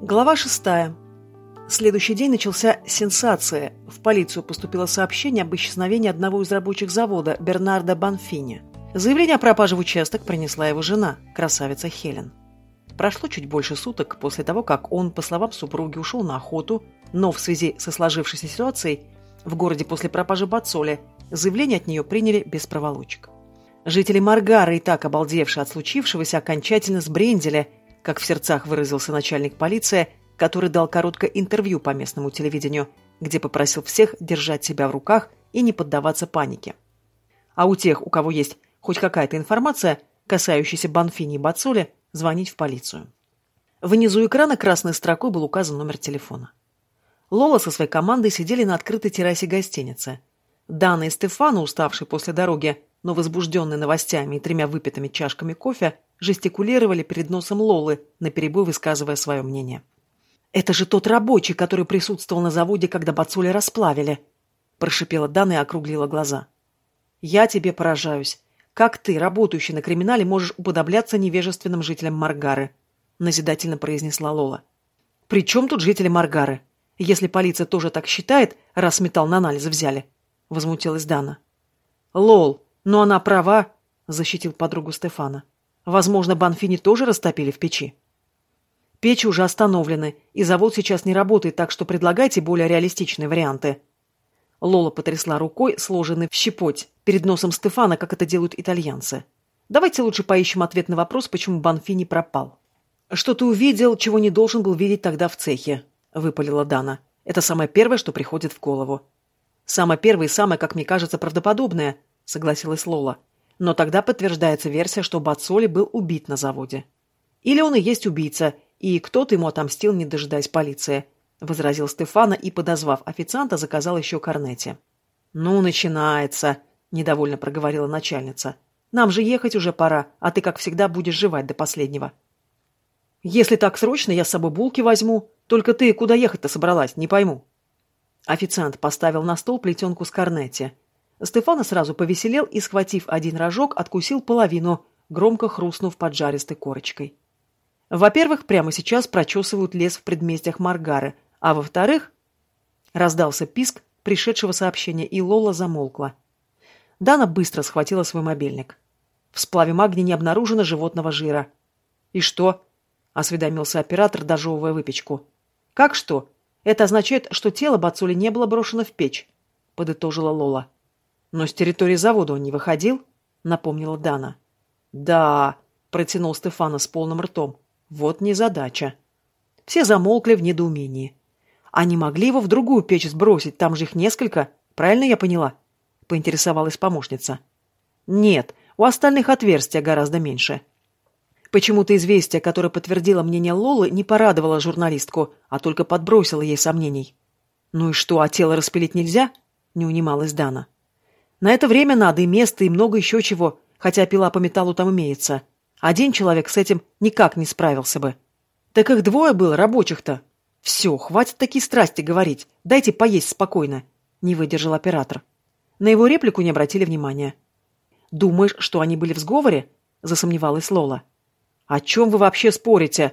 Глава шестая. Следующий день начался сенсация. В полицию поступило сообщение об исчезновении одного из рабочих завода, Бернарда Банфини. Заявление о пропаже в участок принесла его жена, красавица Хелен. Прошло чуть больше суток после того, как он, по словам супруги, ушел на охоту, но в связи со сложившейся ситуацией в городе после пропажи Бацоли заявление от нее приняли без проволочек. Жители Маргары, и так обалдевшие от случившегося, окончательно сбрендили – как в сердцах выразился начальник полиции, который дал короткое интервью по местному телевидению, где попросил всех держать себя в руках и не поддаваться панике. А у тех, у кого есть хоть какая-то информация, касающаяся Банфини и Бацоли, звонить в полицию. Внизу экрана красной строкой был указан номер телефона. Лола со своей командой сидели на открытой террасе гостиницы. Дана и Стефана, уставшие после дороги, но возбужденные новостями и тремя выпитыми чашками кофе, жестикулировали перед носом Лолы, наперебой высказывая свое мнение. «Это же тот рабочий, который присутствовал на заводе, когда Бацули расплавили!» прошипела Дана и округлила глаза. «Я тебе поражаюсь. Как ты, работающий на криминале, можешь уподобляться невежественным жителям Маргары?» назидательно произнесла Лола. «При чем тут жители Маргары? Если полиция тоже так считает, раз металл на анализ взяли?» возмутилась Дана. «Лол, но она права», защитил подругу Стефана. Возможно, Банфини тоже растопили в печи. Печи уже остановлены, и завод сейчас не работает, так что предлагайте более реалистичные варианты. Лола потрясла рукой, сложенной в щепоть, перед носом Стефана, как это делают итальянцы. Давайте лучше поищем ответ на вопрос, почему Банфини пропал. «Что ты увидел, чего не должен был видеть тогда в цехе?» — выпалила Дана. «Это самое первое, что приходит в голову». «Самое первое и самое, как мне кажется, правдоподобное», — согласилась Лола. Но тогда подтверждается версия, что Бацоли был убит на заводе. Или он и есть убийца, и кто-то ему отомстил, не дожидаясь полиции, — возразил Стефана и, подозвав официанта, заказал еще корнете. «Ну, начинается», — недовольно проговорила начальница. «Нам же ехать уже пора, а ты, как всегда, будешь жевать до последнего». «Если так срочно, я с собой булки возьму. Только ты куда ехать-то собралась, не пойму». Официант поставил на стол плетенку с корнете. Стефана сразу повеселел и, схватив один рожок, откусил половину, громко хрустнув поджаристой корочкой. Во-первых, прямо сейчас прочесывают лес в предместьях Маргары, а во-вторых, раздался писк пришедшего сообщения, и Лола замолкла. Дана быстро схватила свой мобильник. В сплаве магния не обнаружено животного жира. «И что?» — осведомился оператор, дожевывая выпечку. «Как что? Это означает, что тело Бацули не было брошено в печь», — подытожила Лола. «Но с территории завода он не выходил?» — напомнила Дана. «Да», — протянул Стефана с полным ртом. «Вот незадача». Все замолкли в недоумении. «Они могли его в другую печь сбросить, там же их несколько. Правильно я поняла?» — поинтересовалась помощница. «Нет, у остальных отверстия гораздо меньше». Почему-то известие, которое подтвердило мнение Лолы, не порадовало журналистку, а только подбросило ей сомнений. «Ну и что, а тело распилить нельзя?» — не унималась Дана. На это время надо и место, и много еще чего, хотя пила по металлу там имеется. Один человек с этим никак не справился бы. Так их двое было, рабочих-то. Все, хватит такие страсти говорить. Дайте поесть спокойно. Не выдержал оператор. На его реплику не обратили внимания. «Думаешь, что они были в сговоре?» — засомневалась Лола. «О чем вы вообще спорите?»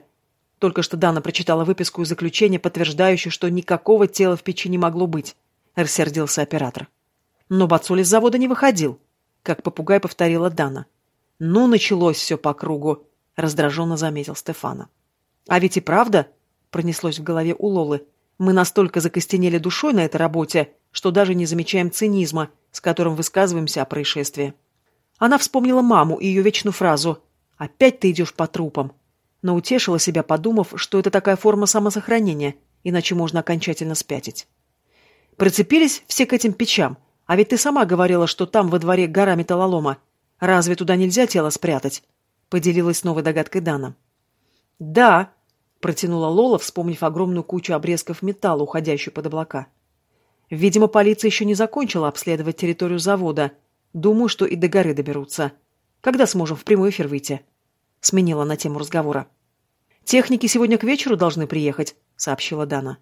Только что Дана прочитала выписку из заключения, подтверждающую, что никакого тела в печи не могло быть. Рассердился оператор. Но Бацули с завода не выходил, как попугай повторила Дана. Ну, началось все по кругу, раздраженно заметил Стефана. А ведь и правда, пронеслось в голове у Лолы, мы настолько закостенели душой на этой работе, что даже не замечаем цинизма, с которым высказываемся о происшествии. Она вспомнила маму и ее вечную фразу «Опять ты идешь по трупам», но утешила себя, подумав, что это такая форма самосохранения, иначе можно окончательно спятить. Прицепились все к этим печам, а ведь ты сама говорила, что там во дворе гора металлолома. Разве туда нельзя тело спрятать?» — поделилась новой догадкой Дана. «Да», — протянула Лола, вспомнив огромную кучу обрезков металла, уходящую под облака. «Видимо, полиция еще не закончила обследовать территорию завода. Думаю, что и до горы доберутся. Когда сможем в прямой эфир выйти?» — сменила на тему разговора. «Техники сегодня к вечеру должны приехать», — сообщила Дана.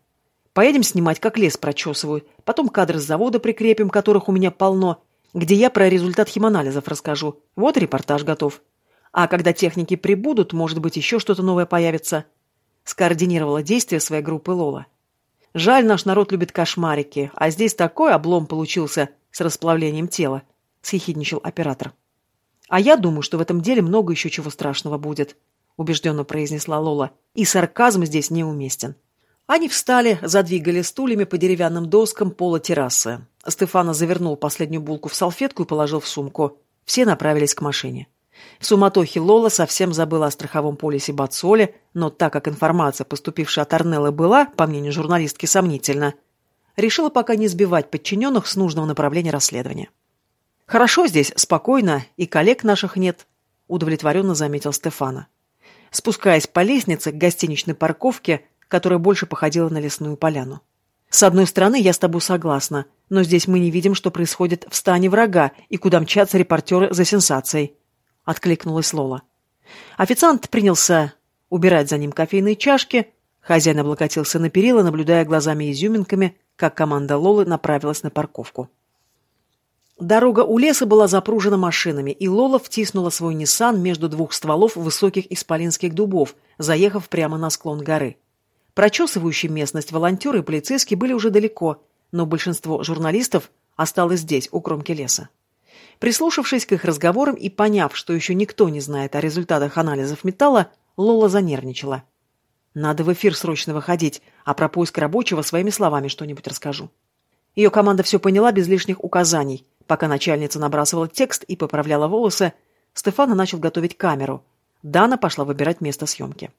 Поедем снимать, как лес прочесываю. Потом кадры с завода прикрепим, которых у меня полно, где я про результат химанализов расскажу. Вот репортаж готов. А когда техники прибудут, может быть, еще что-то новое появится. — скоординировала действия своей группы Лола. «Жаль, наш народ любит кошмарики, а здесь такой облом получился с расплавлением тела», — съехидничал оператор. «А я думаю, что в этом деле много еще чего страшного будет», — убежденно произнесла Лола. «И сарказм здесь неуместен». Они встали, задвигали стульями по деревянным доскам пола террасы. Стефана завернул последнюю булку в салфетку и положил в сумку. Все направились к машине. В суматохе Лола совсем забыла о страховом полисе Бацоле, но так как информация, поступившая от Арнеллы, была, по мнению журналистки, сомнительна, решила пока не сбивать подчиненных с нужного направления расследования. «Хорошо здесь, спокойно, и коллег наших нет», — удовлетворенно заметил Стефана. Спускаясь по лестнице к гостиничной парковке, которая больше походила на лесную поляну. С одной стороны, я с тобой согласна, но здесь мы не видим, что происходит в стане врага и куда мчатся репортеры за сенсацией. Откликнулась Лола. Официант принялся убирать за ним кофейные чашки. Хозяин облокотился на перила, наблюдая глазами-изюминками, как команда Лолы направилась на парковку. Дорога у леса была запружена машинами, и Лола втиснула свой Ниссан между двух стволов высоких исполинских дубов, заехав прямо на склон горы. Прочесывающие местность волонтеры и полицейские были уже далеко, но большинство журналистов осталось здесь, у кромки леса. Прислушавшись к их разговорам и поняв, что еще никто не знает о результатах анализов металла, Лола занервничала. «Надо в эфир срочно выходить, а про поиск рабочего своими словами что-нибудь расскажу». Ее команда все поняла без лишних указаний. Пока начальница набрасывала текст и поправляла волосы, Стефана начал готовить камеру. Дана пошла выбирать место съемки.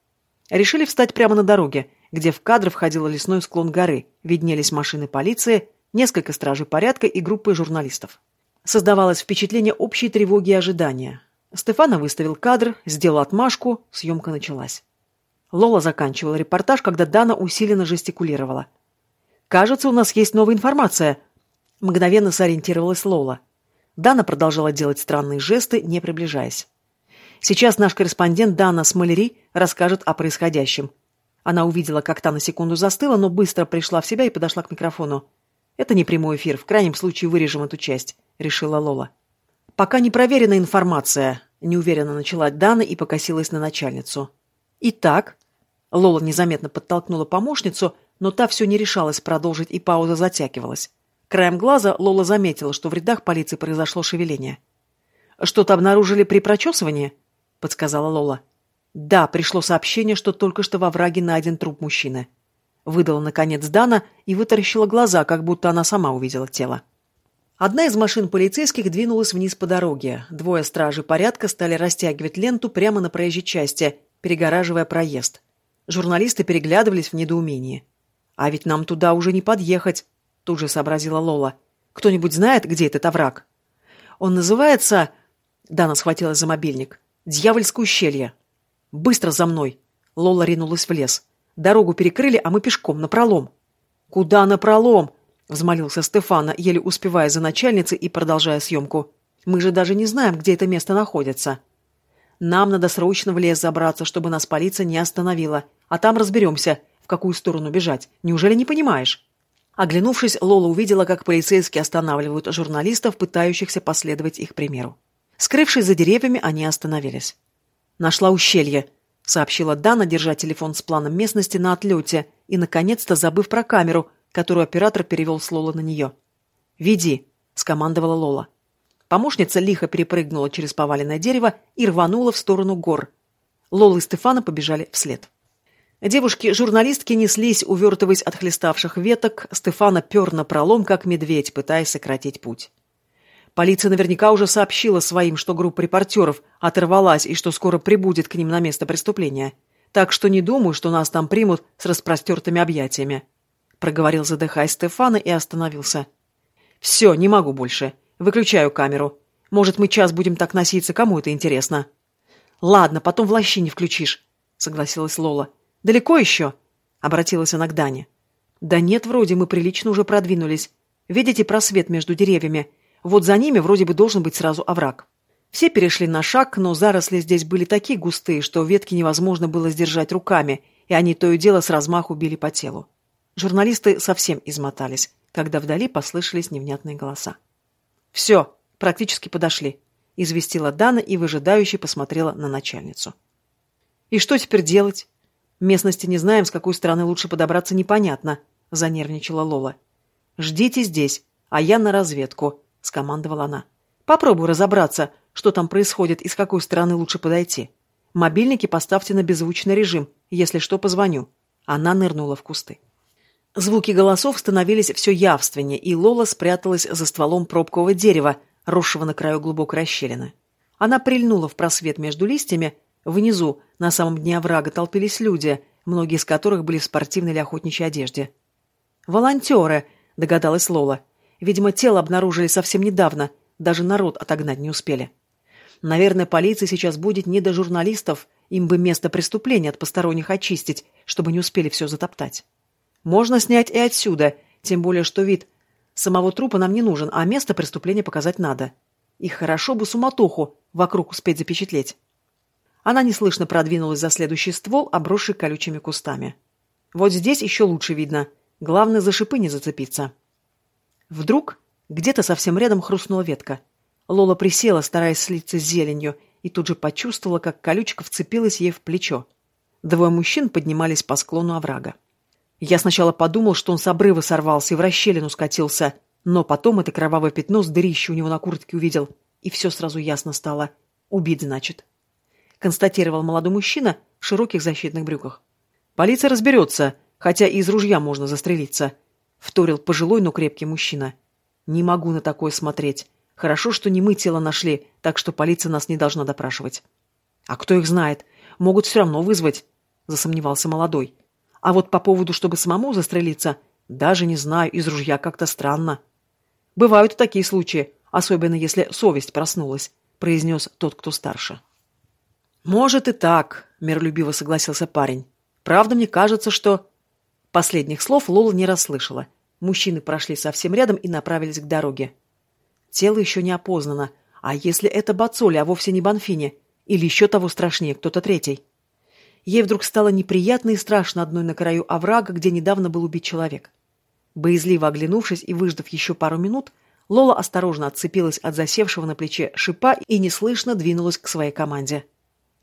Решили встать прямо на дороге, где в кадр входил лесной склон горы, виднелись машины полиции, несколько стражей порядка и группы журналистов. Создавалось впечатление общей тревоги и ожидания. Стефана выставил кадр, сделал отмашку, съемка началась. Лола заканчивала репортаж, когда Дана усиленно жестикулировала. «Кажется, у нас есть новая информация», — мгновенно сориентировалась Лола. Дана продолжала делать странные жесты, не приближаясь. Сейчас наш корреспондент Дана Смолери расскажет о происходящем. Она увидела, как та на секунду застыла, но быстро пришла в себя и подошла к микрофону. «Это не прямой эфир, в крайнем случае вырежем эту часть», — решила Лола. «Пока не проверена информация», — неуверенно начала Дана и покосилась на начальницу. «Итак...» Лола незаметно подтолкнула помощницу, но та все не решалась продолжить, и пауза затягивалась. Краем глаза Лола заметила, что в рядах полиции произошло шевеление. «Что-то обнаружили при прочесывании?» подсказала Лола. Да, пришло сообщение, что только что во враге найден труп мужчины. Выдала, наконец, Дана и вытаращила глаза, как будто она сама увидела тело. Одна из машин полицейских двинулась вниз по дороге. Двое стражей порядка стали растягивать ленту прямо на проезжей части, перегораживая проезд. Журналисты переглядывались в недоумении. «А ведь нам туда уже не подъехать», — тут же сообразила Лола. «Кто-нибудь знает, где этот овраг?» «Он называется...» Дана схватилась за мобильник. Дьявольское ущелье. Быстро за мной. Лола ринулась в лес. Дорогу перекрыли, а мы пешком, напролом. Куда напролом? Взмолился Стефана, еле успевая за начальницей и продолжая съемку. Мы же даже не знаем, где это место находится. Нам надо срочно в лес забраться, чтобы нас полиция не остановила. А там разберемся, в какую сторону бежать. Неужели не понимаешь? Оглянувшись, Лола увидела, как полицейские останавливают журналистов, пытающихся последовать их примеру. Скрывшись за деревьями, они остановились. «Нашла ущелье», — сообщила Дана, держа телефон с планом местности на отлете и, наконец-то, забыв про камеру, которую оператор перевел с Лолы на нее. «Веди», — скомандовала Лола. Помощница лихо перепрыгнула через поваленное дерево и рванула в сторону гор. Лола и Стефана побежали вслед. Девушки-журналистки неслись, увертываясь от хлеставших веток, Стефана пер на пролом, как медведь, пытаясь сократить путь. Полиция наверняка уже сообщила своим, что группа репортеров оторвалась и что скоро прибудет к ним на место преступления. Так что не думаю, что нас там примут с распростертыми объятиями. Проговорил, задыхаясь Стефана, и остановился. Все, не могу больше. Выключаю камеру. Может, мы час будем так носиться, кому это интересно? Ладно, потом в лощине включишь, согласилась Лола. Далеко еще? Обратилась она к Дане. Да нет, вроде мы прилично уже продвинулись. Видите просвет между деревьями? Вот за ними вроде бы должен быть сразу овраг. Все перешли на шаг, но заросли здесь были такие густые, что ветки невозможно было сдержать руками, и они то и дело с размаху били по телу. Журналисты совсем измотались, когда вдали послышались невнятные голоса. «Все, практически подошли», — известила Дана и выжидающе посмотрела на начальницу. «И что теперь делать?» Местности не знаем, с какой стороны лучше подобраться непонятно», — занервничала Лола. «Ждите здесь, а я на разведку», — скомандовала она. «Попробую разобраться, что там происходит и с какой стороны лучше подойти. Мобильники поставьте на беззвучный режим, если что, позвоню». Она нырнула в кусты. Звуки голосов становились все явственнее, и Лола спряталась за стволом пробкового дерева, росшего на краю глубокой расщелины. Она прильнула в просвет между листьями. Внизу, на самом дне оврага, толпились люди, многие из которых были в спортивной или охотничьей одежде. «Волонтеры!» — догадалась Лола. «Видимо, тело обнаружили совсем недавно. Даже народ отогнать не успели. Наверное, полиция сейчас будет не до журналистов. Им бы место преступления от посторонних очистить, чтобы не успели все затоптать. Можно снять и отсюда, тем более, что вид самого трупа нам не нужен, а место преступления показать надо. И хорошо бы суматоху вокруг успеть запечатлеть. Она неслышно продвинулась за следующий ствол, обросший колючими кустами. Вот здесь еще лучше видно. Главное, за шипы не зацепиться. Вдруг где-то совсем рядом хрустнула ветка. Лола присела, стараясь слиться с зеленью, и тут же почувствовала, как колючка вцепилась ей в плечо. Двое мужчин поднимались по склону оврага. Я сначала подумал, что он с обрыва сорвался и в расщелину скатился, но потом это кровавое пятно с дырищей у него на куртке увидел, и все сразу ясно стало. Убит, значит. Констатировал молодой мужчина в широких защитных брюках. Полиция разберется, хотя и из ружья можно застрелиться. Вторил пожилой, но крепкий мужчина. Не могу на такое смотреть. Хорошо, что не мы тело нашли, так что полиция нас не должна допрашивать. А кто их знает? Могут все равно вызвать, засомневался молодой. А вот по поводу, чтобы самому застрелиться, даже не знаю, из ружья как-то странно. Бывают такие случаи, особенно если совесть проснулась, произнес тот, кто старше. Может и так, миролюбиво согласился парень. Правда, мне кажется, что... Последних слов Лола не расслышала. Мужчины прошли совсем рядом и направились к дороге. Тело еще не опознано. А если это Бацоли, а вовсе не Банфини? Или еще того страшнее, кто-то третий? Ей вдруг стало неприятно и страшно одной на краю оврага, где недавно был убит человек. Боязливо оглянувшись и выждав еще пару минут, Лола осторожно отцепилась от засевшего на плече шипа и неслышно двинулась к своей команде.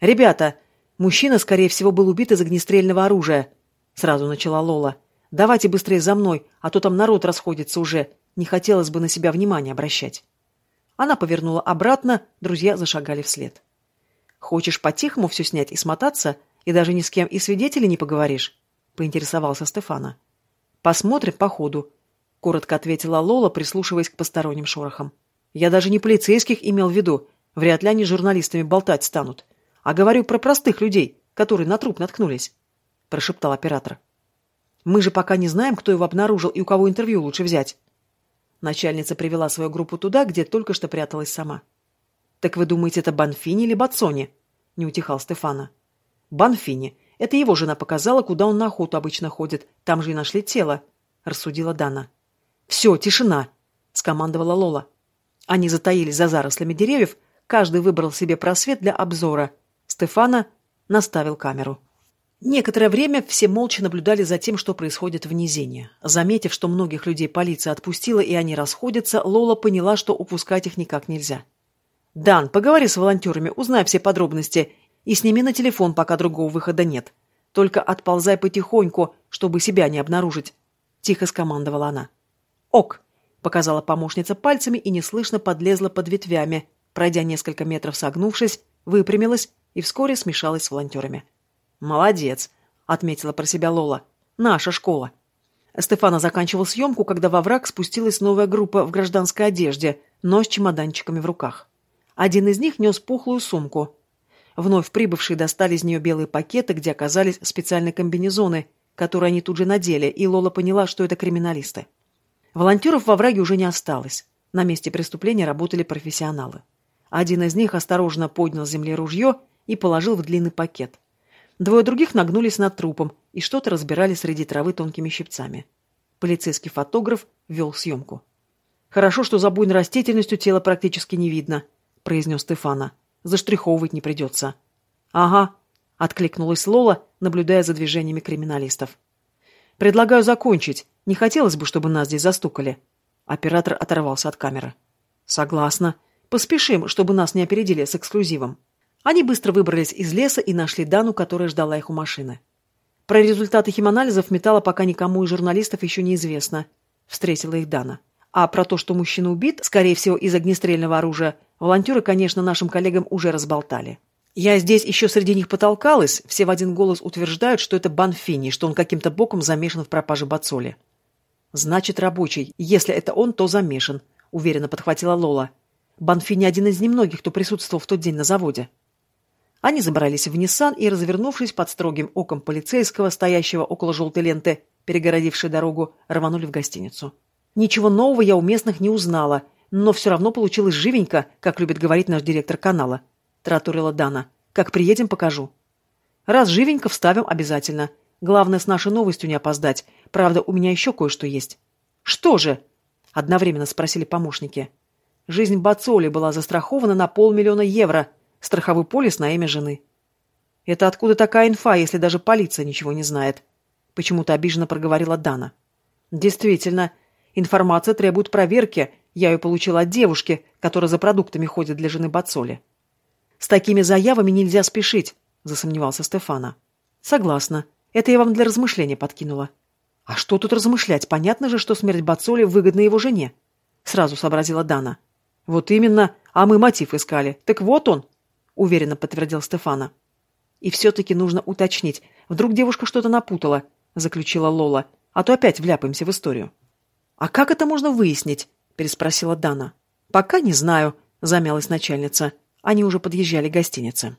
«Ребята, мужчина, скорее всего, был убит из огнестрельного оружия», — сразу начала Лола. «Давайте быстрее за мной, а то там народ расходится уже. Не хотелось бы на себя внимания обращать». Она повернула обратно, друзья зашагали вслед. «Хочешь по-тихому все снять и смотаться?» И даже ни с кем и свидетелей не поговоришь?» — поинтересовался Стефана. «Посмотрим по ходу», — коротко ответила Лола, прислушиваясь к посторонним шорохам. «Я даже не полицейских имел в виду. Вряд ли они журналистами болтать станут. А говорю про простых людей, которые на труп наткнулись», — прошептал оператор. «Мы же пока не знаем, кто его обнаружил и у кого интервью лучше взять». Начальница привела свою группу туда, где только что пряталась сама. «Так вы думаете, это Банфини или Бацони?» — не утихал Стефана. Банфини. Это его жена показала, куда он на охоту обычно ходит. Там же и нашли тело», — рассудила Дана. «Все, тишина», — скомандовала Лола. Они затаились за зарослями деревьев, каждый выбрал себе просвет для обзора. Стефана наставил камеру. Некоторое время все молча наблюдали за тем, что происходит в низине. Заметив, что многих людей полиция отпустила и они расходятся, Лола поняла, что упускать их никак нельзя. «Дан, поговори с волонтерами, узнай все подробности и сними на телефон, пока другого выхода нет. Только отползай потихоньку, чтобы себя не обнаружить», — тихо скомандовала она. «Ок», — показала помощница пальцами и неслышно подлезла под ветвями, пройдя несколько метров согнувшись, выпрямилась и вскоре смешалась с волонтерами. «Молодец», — отметила про себя Лола. «Наша школа». Стефана заканчивал съемку, когда во враг спустилась новая группа в гражданской одежде, но с чемоданчиками в руках. Один из них нес пухлую сумку. Вновь прибывшие достали из нее белые пакеты, где оказались специальные комбинезоны, которые они тут же надели, и Лола поняла, что это криминалисты. Волонтеров во враге уже не осталось. На месте преступления работали профессионалы. Один из них осторожно поднял с земли ружье и положил в длинный пакет. Двое других нагнулись над трупом и что-то разбирали среди травы тонкими щипцами. Полицейский фотограф вел съемку. «Хорошо, что за буйной растительностью тело практически не видно», — произнес Стефана. Заштриховывать не придется. Ага, откликнулась Лола, наблюдая за движениями криминалистов. Предлагаю закончить. Не хотелось бы, чтобы нас здесь застукали. Оператор оторвался от камеры. Согласна. Поспешим, чтобы нас не опередили с эксклюзивом. Они быстро выбрались из леса и нашли Дану, которая ждала их у машины. Про результаты химанализов металла пока никому из журналистов еще неизвестно. Встретила их Дана. А про то, что мужчина убит, скорее всего, из огнестрельного оружия, волонтеры, конечно, нашим коллегам уже разболтали. Я здесь еще среди них потолкалась, все в один голос утверждают, что это Банфини, что он каким-то боком замешан в пропаже Бацоли. «Значит, рабочий. Если это он, то замешан», — уверенно подхватила Лола. «Банфини один из немногих, кто присутствовал в тот день на заводе». Они забрались в Ниссан и, развернувшись под строгим оком полицейского, стоящего около желтой ленты, перегородившей дорогу, рванули в гостиницу. Ничего нового я у местных не узнала, но все равно получилось живенько, как любит говорить наш директор канала. Таратурила Дана. Как приедем, покажу. Раз живенько вставим обязательно. Главное, с нашей новостью не опоздать. Правда, у меня еще кое-что есть. Что же? Одновременно спросили помощники. Жизнь Бацоли была застрахована на полмиллиона евро. Страховой полис на имя жены. Это откуда такая инфа, если даже полиция ничего не знает? Почему-то обиженно проговорила Дана. Действительно, Информация требует проверки. Я ее получила от девушки, которая за продуктами ходит для жены Бацоли. С такими заявами нельзя спешить, засомневался Стефана. Согласна. Это я вам для размышления подкинула. А что тут размышлять? Понятно же, что смерть Бацоли выгодна его жене. Сразу сообразила Дана. Вот именно, а мы мотив искали. Так вот он, уверенно подтвердил Стефана. И все-таки нужно уточнить. Вдруг девушка что-то напутала, заключила Лола, а то опять вляпаемся в историю. «А как это можно выяснить?» – переспросила Дана. «Пока не знаю», – замялась начальница. Они уже подъезжали к гостинице.